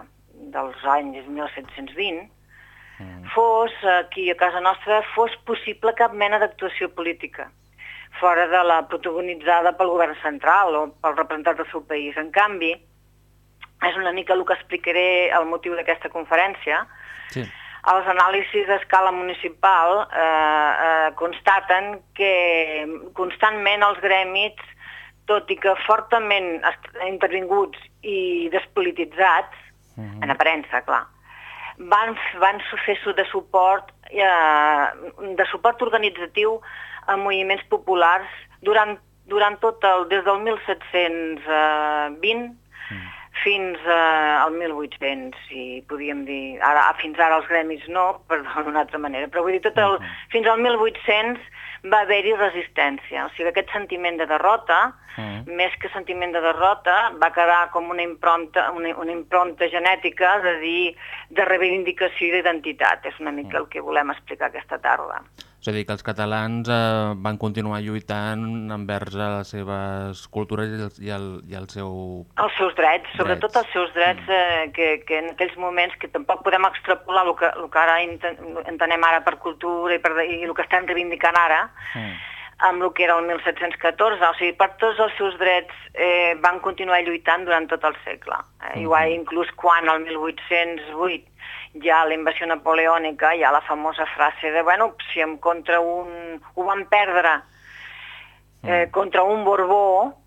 dels anys 1720, fos aquí a casa nostra fos possible cap mena d'actuació política fora de la protagonitzada pel govern central o pel representant del seu país. En canvi, és una mica el que explicaré el motiu d'aquesta conferència, Sí. els anàlisis a escala municipal eh, eh, constaten que constantment els grèmits, tot i que fortament intervinguts i despolititzats, en aparença, clar, van, van fer de suport, eh, de suport organitzatiu a moviments populars durant, durant tot el, des del 1720 fins eh, al 1800, si podíem dir, ara, fins ara els gremis no, per d'una altra manera, però vull dir, tot el, fins al 1800 va haver-hi resistència, o sigui, aquest sentiment de derrota, més que sentiment de derrota, va quedar com una impronta, una, una impronta genètica de dir, de reivindicació i d'identitat, és una mica el que volem explicar aquesta tarda. És a dir, que els catalans eh, van continuar lluitant envers les seves cultures i el, i el, i el seu... Els seus drets, sobretot els seus drets eh, que, que en aquells moments que tampoc podem extrapolar el que, el que ara enten- entenem ara per cultura i, per, i el que estem reivindicant ara, amb el que era el 1714, o sigui, per tots els seus drets eh, van continuar lluitant durant tot el segle. Eh? Igual, inclús quan el 1808 ja la invasió napoleònica, hi ha la famosa frase de, bueno, si en contra un... ho van perdre eh, contra un Borbó,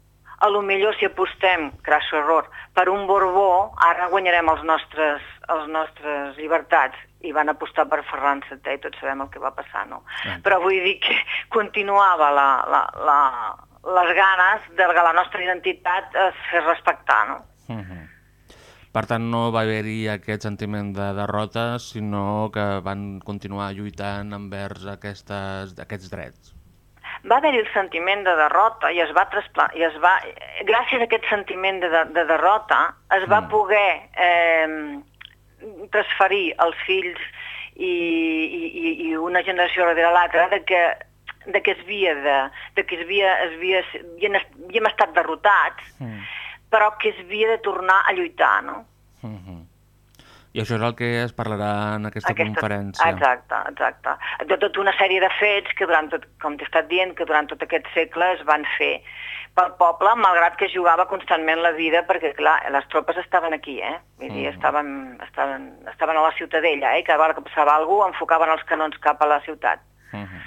a lo millor si apostem, crasso error, per un Borbó, ara guanyarem els nostres, els nostres llibertats i van apostar per Ferran VII i tots sabem el que va passar, no? Ah. Però vull dir que continuava la, la, la, les ganes de que la nostra identitat es fes respectar, no? Uh -huh. Per tant, no va haver-hi aquest sentiment de derrota, sinó que van continuar lluitant envers aquestes, aquests drets. va haver-hi el sentiment de derrota i es va i es va, gràcies a aquest sentiment de, de, de derrota es va Mm. poder eh, transferir als fills i, i, i- una generació darrere l'altra de que de que es havia de, de que es havia, es havia, havien, havíem estat derrotats, Mm. Però que es havia de tornar a lluitar, no? Uh -huh. I això és el que es parlarà en aquesta, conferència. Exacte, exacte. De tota una sèrie de fets que durant tot, com t'he estat dient, que durant tot aquest segle es van fer pel poble, malgrat que jugava constantment la vida, perquè, clar, les tropes estaven aquí, eh? Vull dir, Mhm. estaven, estaven, estaven a la ciutadella, eh? Cada vegada que passava alguna cosa, enfocaven els canons cap a la ciutat. Uh -huh.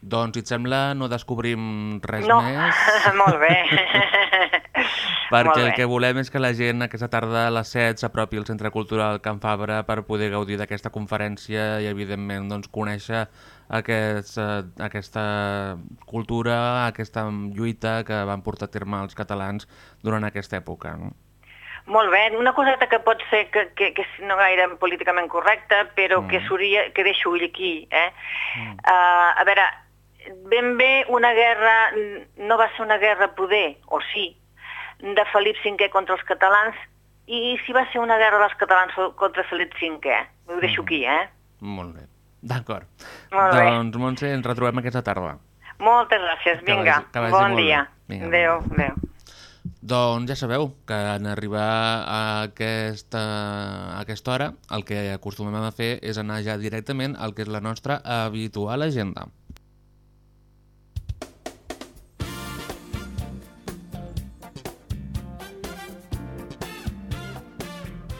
Doncs, si et sembla, no descobrim res no, més, molt bé. perquè molt el bé. que volem és que la gent aquesta tarda a les 7 s'apropi al Centre Cultural Can Fabra per poder gaudir d'aquesta conferència i, evidentment, doncs, conèixer aquest, eh, aquesta cultura, aquesta lluita que van portar a terme els catalans durant aquesta època. No? Molt bé, una coseta que pot ser que, que, que no gaire políticament correcta, però Mm. que s'hauria, que deixo aquí, eh? Uh, a veure, ben bé una guerra, no va ser una guerra poder, o sí, de Felip V contra els catalans, i si va ser una guerra dels catalans contra Felip V, ho deixo aquí, eh? Molt bé. D'acord. Doncs, Montse, ens retrobem aquesta tarda. Moltes gràcies, Que vinga, vagi- que vagi bon dia. Vinga, Adéu, adéu. Doncs ja sabeu que en arribar a aquesta, a aquesta hora el que acostumem a fer és anar ja directament al que és la nostra habitual agenda.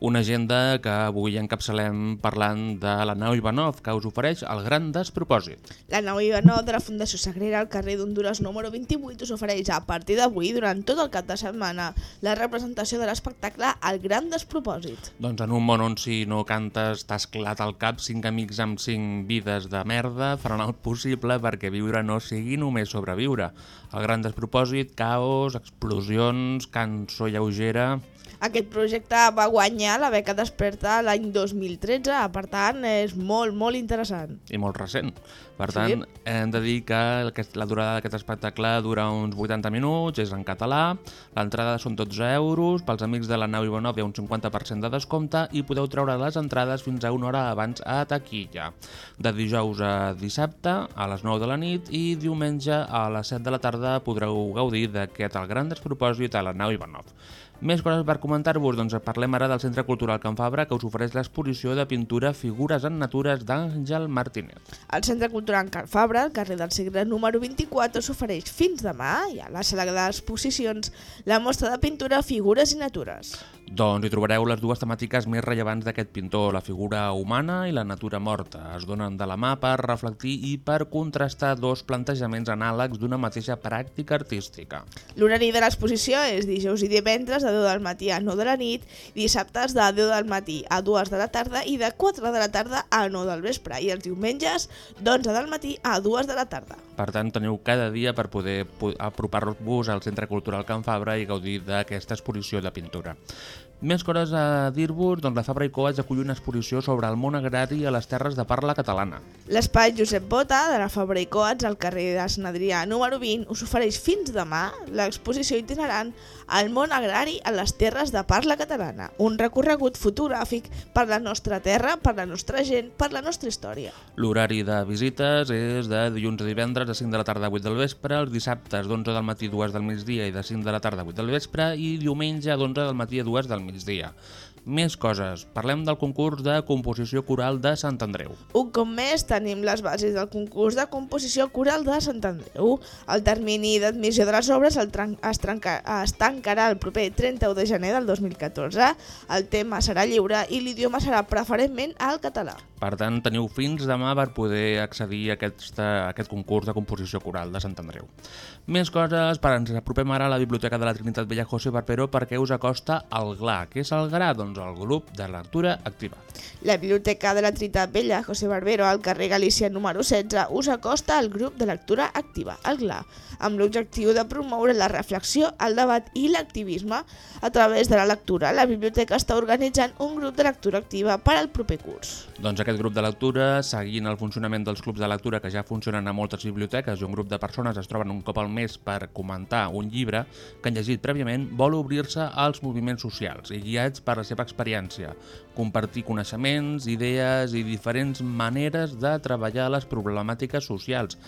Una agenda que avui encapçalem parlant de la nau Ivanov, que us ofereix el gran despropòsit. La nau Ivanov de la Fundació Sagrera al carrer d'Honduras número 28 us ofereix a partir d'avui, durant tot el cap de setmana, la representació de l'espectacle El Gran Despropòsit. Doncs en un món on si no cantes t'has clat al cap, cinc amics amb cinc vides de merda faran el possible perquè viure no sigui només sobreviure. El gran despropòsit, caos, explosions, cançó lleugera... Aquest projecte va guanyar la beca Desperta l'any 2013, per tant és molt, molt interessant. i molt recent. Per Sí. tant, hem de dir que la durada d'aquest espectacle dura uns 80 minuts, és en català, l'entrada són 12 euros, pels amics de la nau Ivanov hi ha un 50% de descompte i podeu treure les entrades fins a una hora abans a taquilla. De dijous a dissabte a les 9 de la nit i diumenge a les 7 de la tarda podreu gaudir d'aquest el gran despropòsit a la nau Ivanov. Més coses per comentar-vos, doncs parlem ara del Centre Cultural Can Fabra que us ofereix l'exposició de pintura Figures en Natures d'Àngel Martínez. El Centre Cultural Can Fabra, al carrer del Segre número 24, s'ofereix fins demà i a la sala d'exposicions la mostra de pintura Figures i Natures. Doncs hi trobareu les dues temàtiques més rellevants d'aquest pintor, la figura humana i la natura morta. Es donen de la mà per reflectir i per contrastar dos plantejaments anàlegs d'una mateixa pràctica artística. L'horari de l'exposició és dijous i divendres de 10 del matí a 9 de la nit, dissabtes de 10 del matí a 2 de la tarda i de 4 de la tarda a 9 del vespre i els diumenges d'11 del matí a 2 de la tarda. Per tant, teniu cada dia per poder apropar-vos al Centre Cultural Can Fabra i gaudir d'aquesta exposició de pintura. Més coses a dir-vos, doncs la Fabra i Coats acull una exposició sobre el món agrari a les terres de parla catalana. L'espai Josep Bota, de la Fabra i Coats, al carrer de Sant Adrià número 20, us ofereix fins demà l'exposició itinerant al món agrari a les terres de parla catalana, un recorregut fotogràfic per la nostra terra, per la nostra gent, per la nostra història. L'horari de visites és de dilluns a divendres de 5 de la tarda a 8 del vespre, els dissabtes d'11 del matí a 2 del migdia i de 5 de la tarda a 8 del vespre i diumenge d'11 del matí a 2 del migdia. Més coses. Parlem del concurs de composició coral de Sant Andreu. Un cop més tenim les bases del concurs de composició coral de Sant Andreu. El termini d'admissió de les obres el es, trenca es tancarà el proper 31 de gener del 2014. El tema serà lliure i l'idioma serà preferentment el català. Per tant, teniu fins demà per poder accedir a, aquesta, a aquest concurs de composició coral de Sant Andreu. Més coses, per ens apropem ara a la Biblioteca de la Trinitat Vella José Barberó perquè us acosta el GLA. Què és el GLA? Doncs el grup de lectura activa. La Biblioteca de la Trinitat Vella José Barbero al carrer Galícia número 16 us acosta al grup de lectura activa, el GLA, amb l'objectiu de promoure la reflexió, el debat i l'activisme a través de la lectura. La biblioteca està organitzant un grup de lectura activa per al proper curs. Doncs aquest grup de lectura, seguint el funcionament dels clubs de lectura que ja funcionen a moltes biblioteques i un grup de persones es troben un cop al mes per comentar un llibre que han llegit prèviament, vol obrir-se als moviments socials i guiats per la seva experiència, compartir coneixements, idees i diferents maneres de treballar les problemàtiques socials,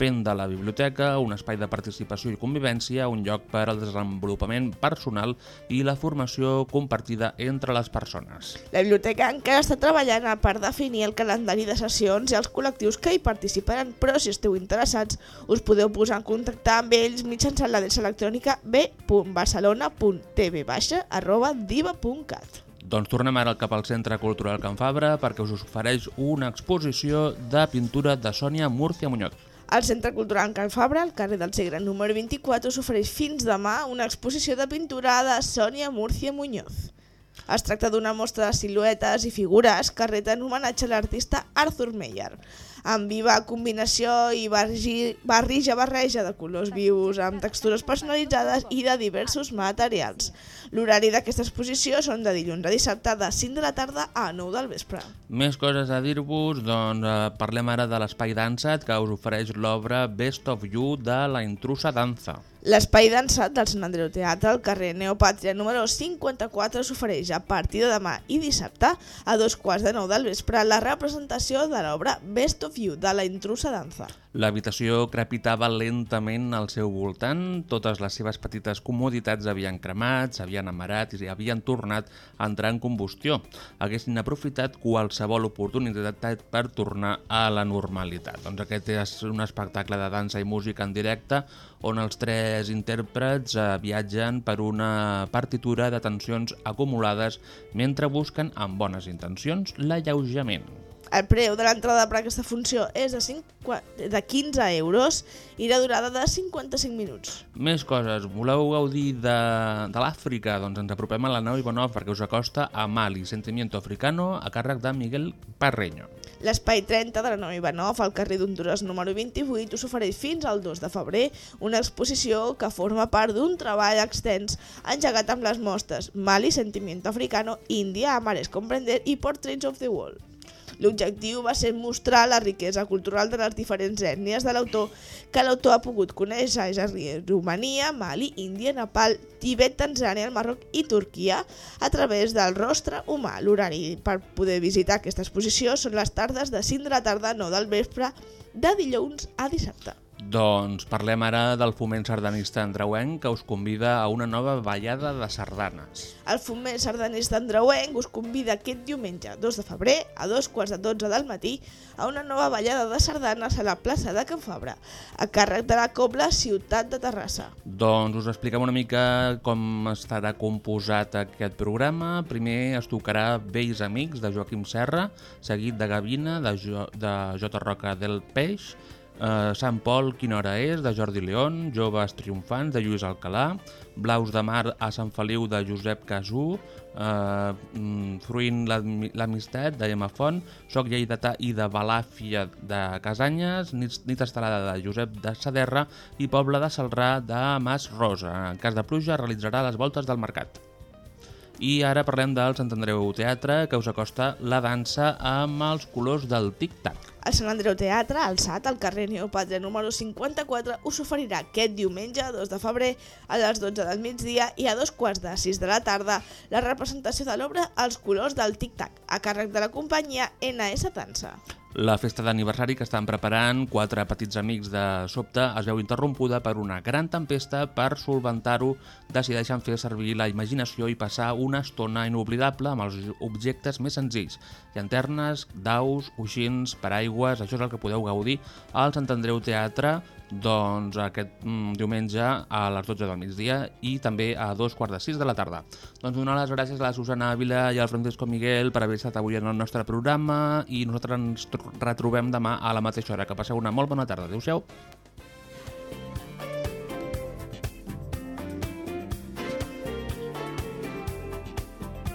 fent de la biblioteca un espai de participació i convivència, un lloc per al desenvolupament personal i la formació compartida entre les persones. La biblioteca encara està treballant per definir el calendari de sessions i els col·lectius que hi participaran, però si esteu interessats us podeu posar en contacte amb ells mitjançant l'adreça electrònica b.barcelona.tvbaixa.diva.cat. Doncs tornem ara cap al Centre Cultural Can Fabra perquè us ofereix una exposició de pintura de Sònia Múrcia Muñoz. El Centre Cultural Can Fabra, al carrer del Segre número 24, s'ofereix fins demà una exposició de pintura de Sònia Múrcia Muñoz. Es tracta d'una mostra de siluetes i figures que reten homenatge a l'artista Arthur Meyer, amb viva combinació i bargi, barrija barreja de colors vius, amb textures personalitzades i de diversos materials. L'horari d'aquesta exposició són de dilluns a dissabte de 5 de la tarda a 9 del vespre. Més coses a dir-vos, doncs eh, parlem ara de l'Espai Dansat que us ofereix l'obra Best of You de la intrusa danza. L'espai dansat del Sant Andreu Teatre al carrer Neopàtria número 54 s'ofereix a partir de demà i dissabte a dos quarts de nou del vespre la representació de l'obra Best of You de la intrusa danza. L'habitació crepitava lentament al seu voltant, totes les seves petites comoditats havien cremat, s'havien amarat i havien tornat a entrar en combustió. Haguessin aprofitat qualsevol oportunitat per tornar a la normalitat. Doncs aquest és un espectacle de dansa i música en directe on els tres intèrprets eh, viatgen per una partitura de tensions acumulades mentre busquen amb bones intencions l'alleujament. El preu de l'entrada per a aquesta funció és de, 5, de 15 euros i la durada de 55 minuts. Més coses. Voleu gaudir de, de l'Àfrica? Doncs ens apropem a la nau Ivanov perquè us acosta a Mali, Sentimiento Africano, a càrrec de Miguel Parreño. L'espai 30 de la nau Ivanov, al carrer d'Honduras número 28, us ofereix fins al 2 de febrer una exposició que forma part d'un treball extens engegat amb les mostres Mali, Sentimiento Africano, Índia, Amares Comprender i Portraits of the World. L'objectiu va ser mostrar la riquesa cultural de les diferents ètnies de l'autor que l'autor ha pogut conèixer, és a dir, Romania, Mali, Índia, Nepal, Tibet, Tanzània, el Marroc i Turquia a través del rostre humà. L'horari per poder visitar aquesta exposició són les tardes de 5 de la tarda 9 del vespre de dilluns a dissabte. Doncs parlem ara del foment sardanista andreuenc que us convida a una nova ballada de sardanes. El foment sardanista andreuenc us convida aquest diumenge 2 de febrer a dos quarts de 12 del matí a una nova ballada de sardanes a la plaça de Can Fabra, a càrrec de la Cobla Ciutat de Terrassa. Doncs us expliquem una mica com estarà composat aquest programa. Primer es tocarà Vells Amics de Joaquim Serra, seguit de Gavina de, jo, de J. Roca del Peix, Uh, Sant Pol, quina hora és, de Jordi León, Joves triomfants, de Lluís Alcalà, Blaus de mar a Sant Feliu, de Josep Casú, uh, Fruint l'amistat, de Gemma Font, Soc Lleidatà i de Balàfia, de Casanyes, Nit, Nit Estelada, de Josep de Saderra i Poble de Salrà, de Mas Rosa. En cas de pluja, realitzarà les voltes del mercat. I ara parlem del Sant Andreu Teatre, que us acosta la dansa amb els colors del tic-tac. El Sant Andreu Teatre, alçat al carrer Neopàtria número 54, us oferirà aquest diumenge, 2 de febrer, a les 12 del migdia i a dos quarts de 6 de la tarda, la representació de l'obra Els colors del tic-tac, a càrrec de la companyia NS Dansa. La festa d'aniversari que estan preparant quatre petits amics de sobte es veu interrompuda per una gran tempesta per solventar-ho decideixen fer servir la imaginació i passar una estona inoblidable amb els objectes més senzills. Llanternes, daus, coixins, paraigües, això és el que podeu gaudir al Sant Andreu Teatre doncs aquest mm, diumenge a les 12 del migdia i també a dos quarts de sis de la tarda. Doncs donar les gràcies a la Susana Ávila i al Francisco Miguel per haver estat avui en el nostre programa i nosaltres ens tr- retrobem demà a la mateixa hora. Que passeu una molt bona tarda. Adéu-siau.